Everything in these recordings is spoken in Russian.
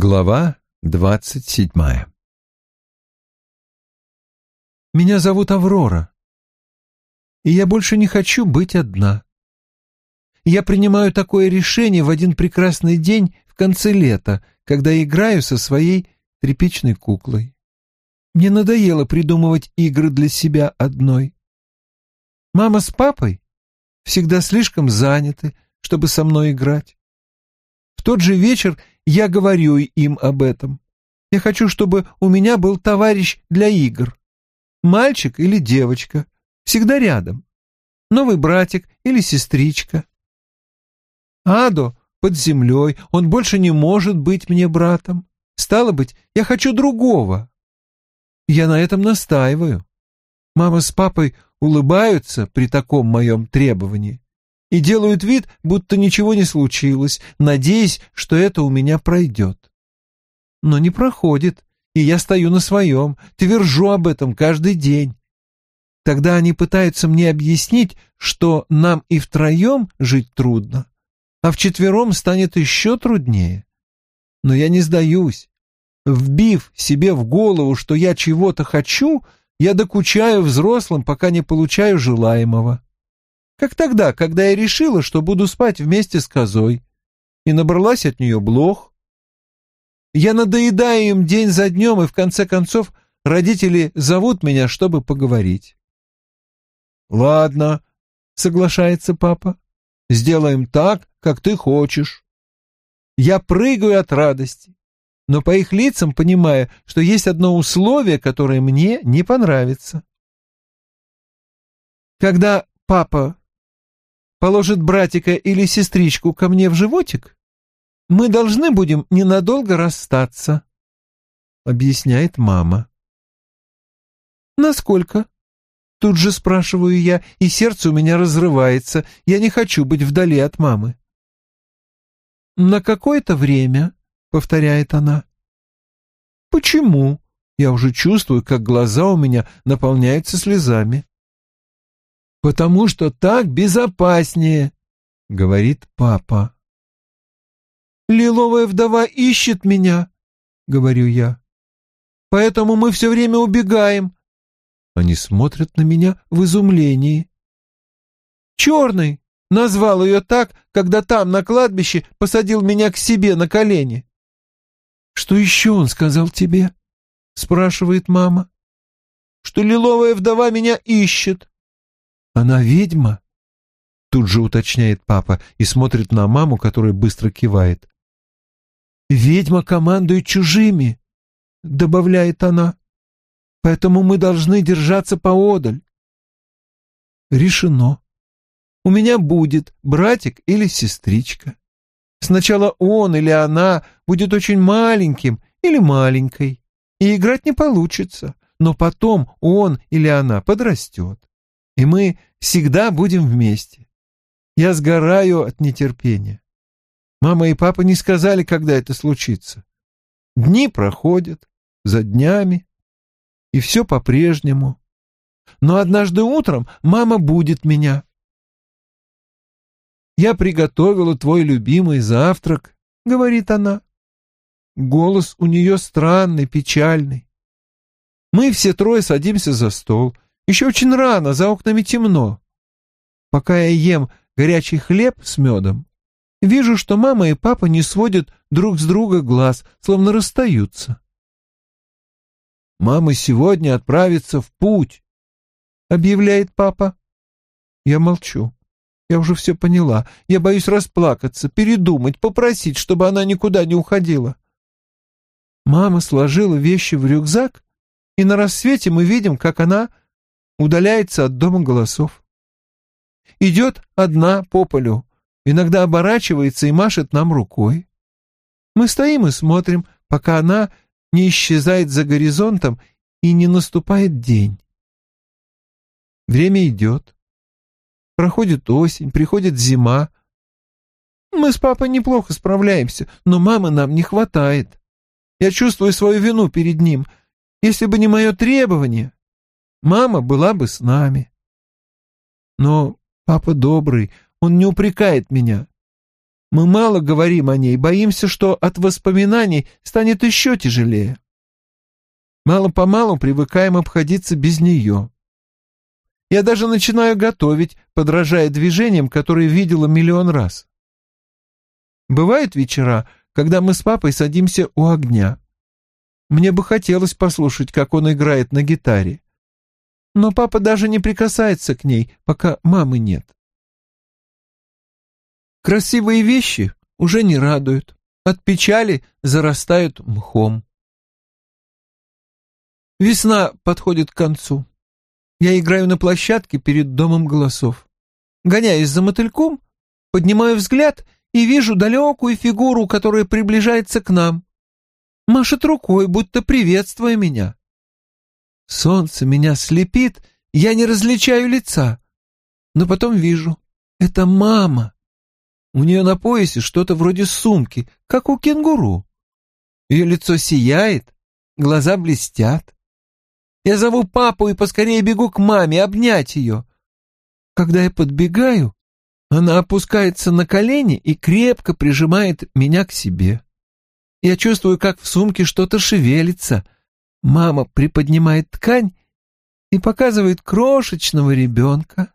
Глава двадцать седьмая Меня зовут Аврора, и я больше не хочу быть одна. Я принимаю такое решение в один прекрасный день в конце лета, когда играю со своей тряпичной куклой. Мне надоело придумывать игры для себя одной. Мама с папой всегда слишком заняты, чтобы со мной играть. В тот же вечер я говорю им об этом. Я хочу, чтобы у меня был товарищ для игр. Мальчик или девочка, всегда рядом. Новый братик или сестричка. Адо под землей, он больше не может быть мне братом. Стало быть, я хочу другого. Я на этом настаиваю. Мама с папой улыбаются при таком моем требовании и делают вид, будто ничего не случилось, надеясь, что это у меня пройдет. Но не проходит, и я стою на своем, твержу об этом каждый день. Тогда они пытаются мне объяснить, что нам и втроем жить трудно, а вчетвером станет еще труднее. Но я не сдаюсь. Вбив себе в голову, что я чего-то хочу, я докучаю взрослым, пока не получаю желаемого. Как тогда, когда я решила, что буду спать вместе с козой, и набралась от нее блох. Я надоедаю им день за днем, и в конце концов родители зовут меня, чтобы поговорить. «Ладно», — соглашается папа, — «сделаем так, как ты хочешь». Я прыгаю от радости, но по их лицам понимаю, что есть одно условие, которое мне не понравится. Когда папа положит братика или сестричку ко мне в животик, мы должны будем ненадолго расстаться, — объясняет мама. Насколько? Тут же спрашиваю я, и сердце у меня разрывается. Я не хочу быть вдали от мамы. На какое-то время, — повторяет она. Почему? Я уже чувствую, как глаза у меня наполняются слезами. «Потому что так безопаснее», — говорит папа. «Лиловая вдова ищет меня», — говорю я. «Поэтому мы все время убегаем». Они смотрят на меня в изумлении. «Черный!» — назвал ее так, когда там, на кладбище, посадил меня к себе на колени. «Что еще он сказал тебе?» — спрашивает мама. «Что лиловая вдова меня ищет». «Она ведьма?» Тут же уточняет папа и смотрит на маму, которая быстро кивает. «Ведьма командует чужими», — добавляет она. «Поэтому мы должны держаться поодаль». Решено. У меня будет братик или сестричка. Сначала он или она будет очень маленьким или маленькой, и играть не получится, но потом он или она подрастет, и мы всегда будем вместе. Я сгораю от нетерпения. Мама и папа не сказали, когда это случится. Дни проходят за днями, и все по-прежнему. Но однажды утром мама будет меня, «Я приготовила твой любимый завтрак», — говорит она. Голос у нее странный, печальный. Мы все трое садимся за стол. Еще очень рано, за окнами темно. Пока я ем горячий хлеб с медом, вижу, что мама и папа не сводят друг с друга глаз, словно расстаются. «Мама сегодня отправится в путь», — объявляет папа. Я молчу. Я уже все поняла. Я боюсь расплакаться, передумать, попросить, чтобы она никуда не уходила. Мама сложила вещи в рюкзак, и на рассвете мы видим, как она удаляется от дома голосов. Идет одна по полю, иногда оборачивается и машет нам рукой. Мы стоим и смотрим, пока она не исчезает за горизонтом и не наступает день. Время идет. Проходит осень, приходит зима. Мы с папой неплохо справляемся, но мамы нам не хватает. Я чувствую свою вину перед ним. Если бы не мое требование, мама была бы с нами. Но папа добрый, он не упрекает меня. Мы мало говорим о ней, боимся, что от воспоминаний станет еще тяжелее. Мало-помалу привыкаем обходиться без нее. Я даже начинаю готовить, подражая движениям, которые видела миллион раз. Бывают вечера, когда мы с папой садимся у огня. Мне бы хотелось послушать, как он играет на гитаре. Но папа даже не прикасается к ней, пока мамы нет. Красивые вещи уже не радуют, от печали зарастают мхом. Весна подходит к концу. Я играю на площадке перед домом голосов. Гоняясь за мотыльком, поднимаю взгляд и вижу далекую фигуру, которая приближается к нам. Машет рукой, будто приветствуя меня. Солнце меня слепит, я не различаю лица. Но потом вижу. Это мама. У нее на поясе что-то вроде сумки, как у кенгуру. Ее лицо сияет, глаза блестят. Я зову папу и поскорее бегу к маме обнять ее. Когда я подбегаю, она опускается на колени и крепко прижимает меня к себе. Я чувствую, как в сумке что-то шевелится. Мама приподнимает ткань и показывает крошечного ребенка.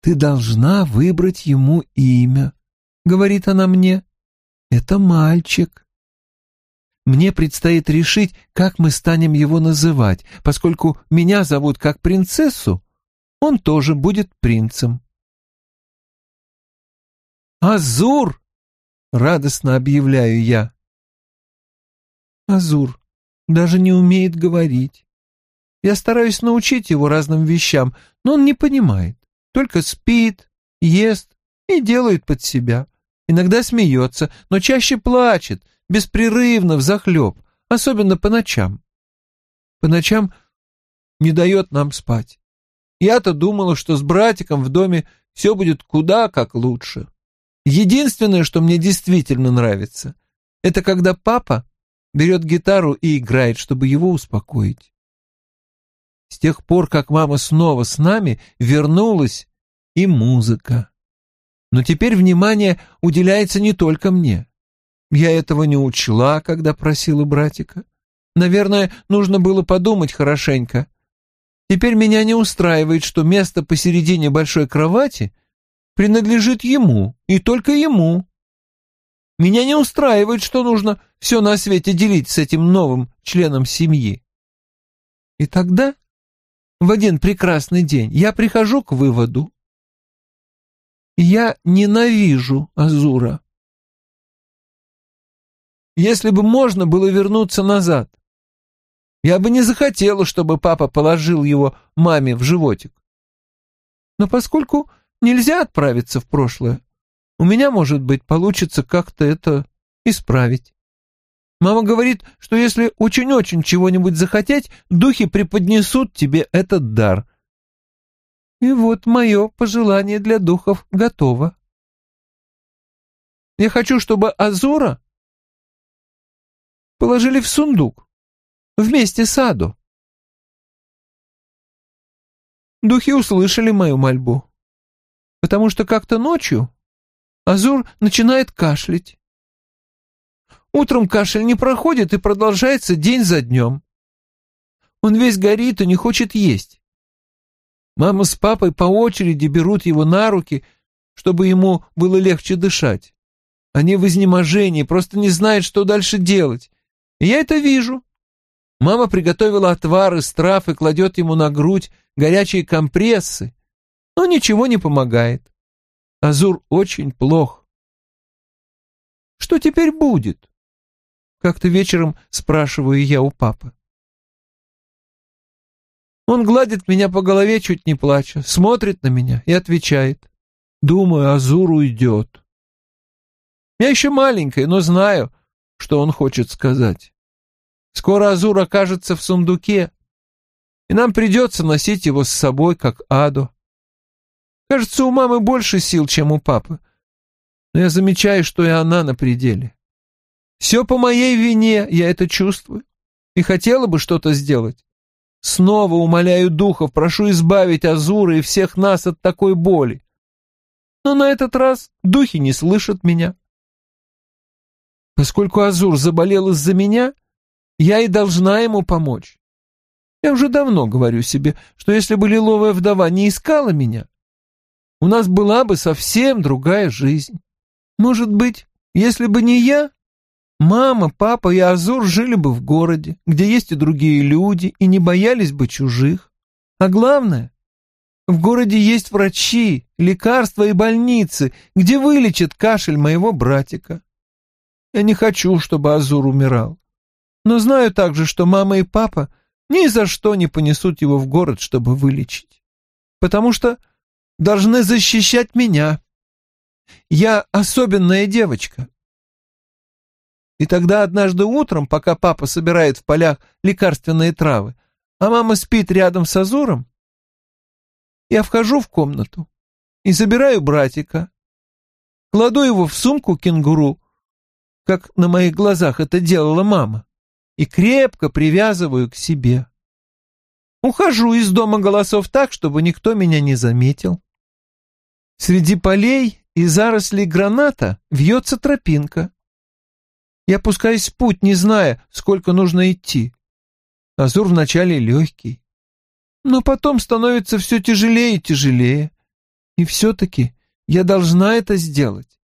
«Ты должна выбрать ему имя», — говорит она мне. «Это мальчик». Мне предстоит решить, как мы станем его называть, поскольку меня зовут как принцессу, он тоже будет принцем. «Азур!» — радостно объявляю я. Азур даже не умеет говорить. Я стараюсь научить его разным вещам, но он не понимает только спит, ест и делает под себя. Иногда смеется, но чаще плачет, беспрерывно, взахлеб, особенно по ночам. По ночам не дает нам спать. Я-то думала, что с братиком в доме все будет куда как лучше. Единственное, что мне действительно нравится, это когда папа берет гитару и играет, чтобы его успокоить. С тех пор, как мама снова с нами, вернулась и музыка. Но теперь внимание уделяется не только мне. Я этого не учла, когда просила братика. Наверное, нужно было подумать хорошенько. Теперь меня не устраивает, что место посередине большой кровати принадлежит ему, и только ему. Меня не устраивает, что нужно все на свете делить с этим новым членом семьи. И тогда в один прекрасный день я прихожу к выводу. Я ненавижу Азура. Если бы можно было вернуться назад, я бы не захотела, чтобы папа положил его маме в животик. Но поскольку нельзя отправиться в прошлое, у меня, может быть, получится как-то это исправить. Мама говорит, что если очень-очень чего-нибудь захотеть, духи преподнесут тебе этот дар. И вот мое пожелание для духов готово. Я хочу, чтобы Азура положили в сундук вместе с Аду. Духи услышали мою мольбу, потому что как-то ночью Азур начинает кашлять. Утром кашель не проходит и продолжается день за днем. Он весь горит и не хочет есть. Мама с папой по очереди берут его на руки, чтобы ему было легче дышать. Они в изнеможении, просто не знают, что дальше делать. И я это вижу. Мама приготовила отвар из трав и кладет ему на грудь горячие компрессы, но ничего не помогает. Азур очень плох. Что теперь будет? Как-то вечером спрашиваю я у папы. Он гладит меня по голове, чуть не плача, смотрит на меня и отвечает. Думаю, Азур уйдет. Я еще маленькая, но знаю, что он хочет сказать. Скоро Азур окажется в сундуке, и нам придется носить его с собой, как Аду. Кажется, у мамы больше сил, чем у папы, но я замечаю, что и она на пределе. Все по моей вине, я это чувствую, и хотела бы что-то сделать. Снова умоляю духов, прошу избавить Азура и всех нас от такой боли. Но на этот раз духи не слышат меня. Поскольку Азур заболел из-за меня, я и должна ему помочь. Я уже давно говорю себе, что если бы лиловая вдова не искала меня, у нас была бы совсем другая жизнь. Может быть, если бы не я, мама, папа и Азур жили бы в городе, где есть и другие люди, и не боялись бы чужих. А главное, в городе есть врачи, лекарства и больницы, где вылечат кашель моего братика. Я не хочу, чтобы Азур умирал. Но знаю также, что мама и папа ни за что не понесут его в город, чтобы вылечить. Потому что должны защищать меня. Я особенная девочка. И тогда однажды утром, пока папа собирает в полях лекарственные травы, а мама спит рядом с Азуром, я вхожу в комнату и забираю братика, кладу его в сумку кенгуру, как на моих глазах это делала мама, и крепко привязываю к себе. Ухожу из дома голосов так, чтобы никто меня не заметил. Среди полей и зарослей граната вьется тропинка. Я пускаюсь в путь, не зная, сколько нужно идти. Азур вначале легкий, но потом становится все тяжелее и тяжелее. И все-таки я должна это сделать.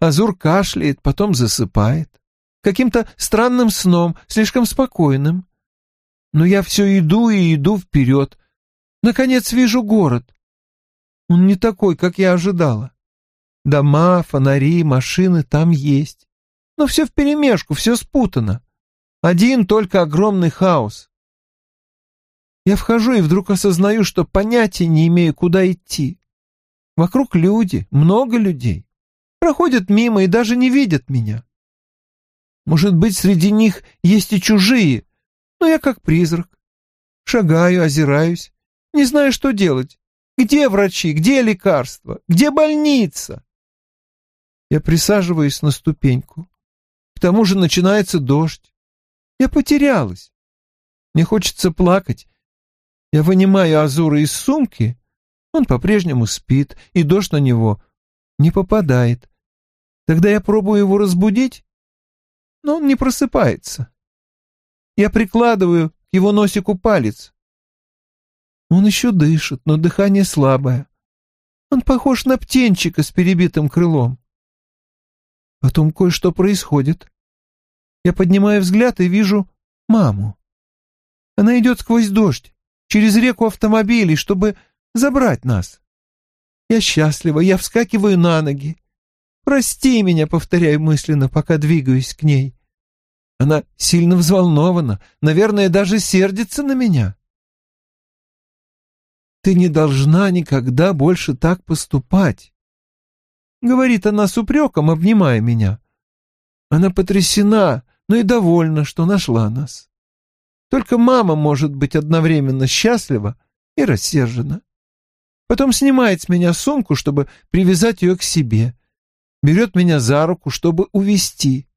Азур кашляет, потом засыпает. Каким-то странным сном, слишком спокойным. Но я все иду и иду вперед. Наконец вижу город. Он не такой, как я ожидала. Дома, фонари, машины там есть. Но все вперемешку, все спутано. Один только огромный хаос. Я вхожу и вдруг осознаю, что понятия не имею, куда идти. Вокруг люди, много людей. Проходят мимо и даже не видят меня. Может быть, среди них есть и чужие, но я как призрак. Шагаю, озираюсь, не знаю, что делать. Где врачи, где лекарства, где больница? Я присаживаюсь на ступеньку. К тому же начинается дождь. Я потерялась. Мне хочется плакать. Я вынимаю Азура из сумки. Он по-прежнему спит, и дождь на него не попадает. Тогда я пробую его разбудить, но он не просыпается. Я прикладываю к его носику палец. Он еще дышит, но дыхание слабое. Он похож на птенчика с перебитым крылом. Потом кое-что происходит. Я поднимаю взгляд и вижу маму. Она идет сквозь дождь, через реку автомобилей, чтобы забрать нас. Я счастлива, я вскакиваю на ноги. «Прости меня», — повторяю мысленно, пока двигаюсь к ней. Она сильно взволнована, наверное, даже сердится на меня. «Ты не должна никогда больше так поступать», — говорит она с упреком, обнимая меня. Она потрясена, но и довольна, что нашла нас. Только мама может быть одновременно счастлива и рассержена. Потом снимает с меня сумку, чтобы привязать ее к себе. Берет меня за руку, чтобы увести.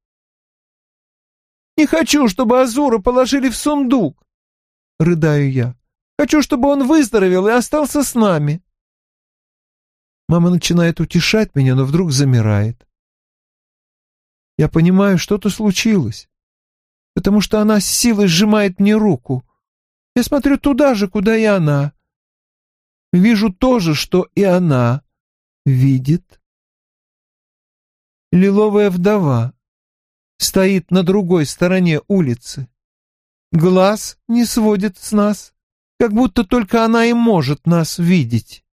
«Не хочу, чтобы Азура положили в сундук!» — рыдаю я. «Хочу, чтобы он выздоровел и остался с нами!» Мама начинает утешать меня, но вдруг замирает. Я понимаю, что-то случилось, потому что она с силой сжимает мне руку. Я смотрю туда же, куда и она. Вижу то же, что и она видит. Лиловая вдова стоит на другой стороне улицы. Глаз не сводит с нас, как будто только она и может нас видеть.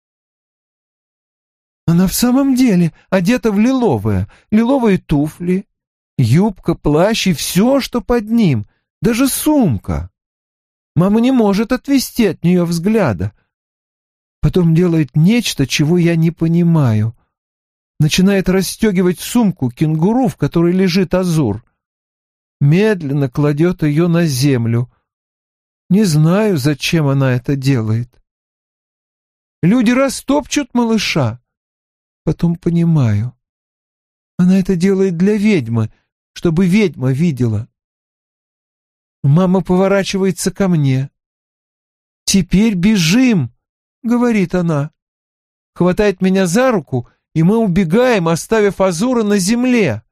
Она в самом деле одета в лиловое, лиловые туфли, юбка, плащ и все, что под ним, даже сумка. Мама не может отвести от нее взгляда. Потом делает нечто, чего я не понимаю. Начинает расстегивать сумку кенгуру, в которой лежит Азур. Медленно кладет ее на землю. Не знаю, зачем она это делает. Люди растопчут малыша. Потом понимаю. Она это делает для ведьмы, чтобы ведьма видела. Мама поворачивается ко мне. «Теперь бежим!» — говорит она. Хватает меня за руку и мы убегаем, оставив Азура на земле.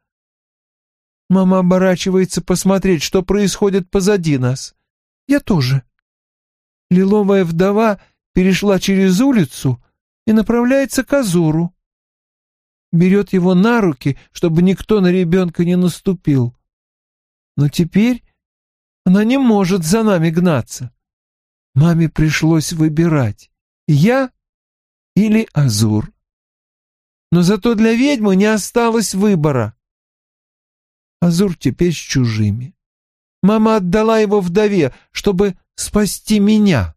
Мама оборачивается посмотреть, что происходит позади нас. Я тоже. Лиловая вдова перешла через улицу и направляется к Азуру. Берет его на руки, чтобы никто на ребенка не наступил. Но теперь она не может за нами гнаться. Маме пришлось выбирать, я или Азур. Но зато для ведьмы не осталось выбора. Азур теперь с чужими. Мама отдала его вдове, чтобы спасти меня.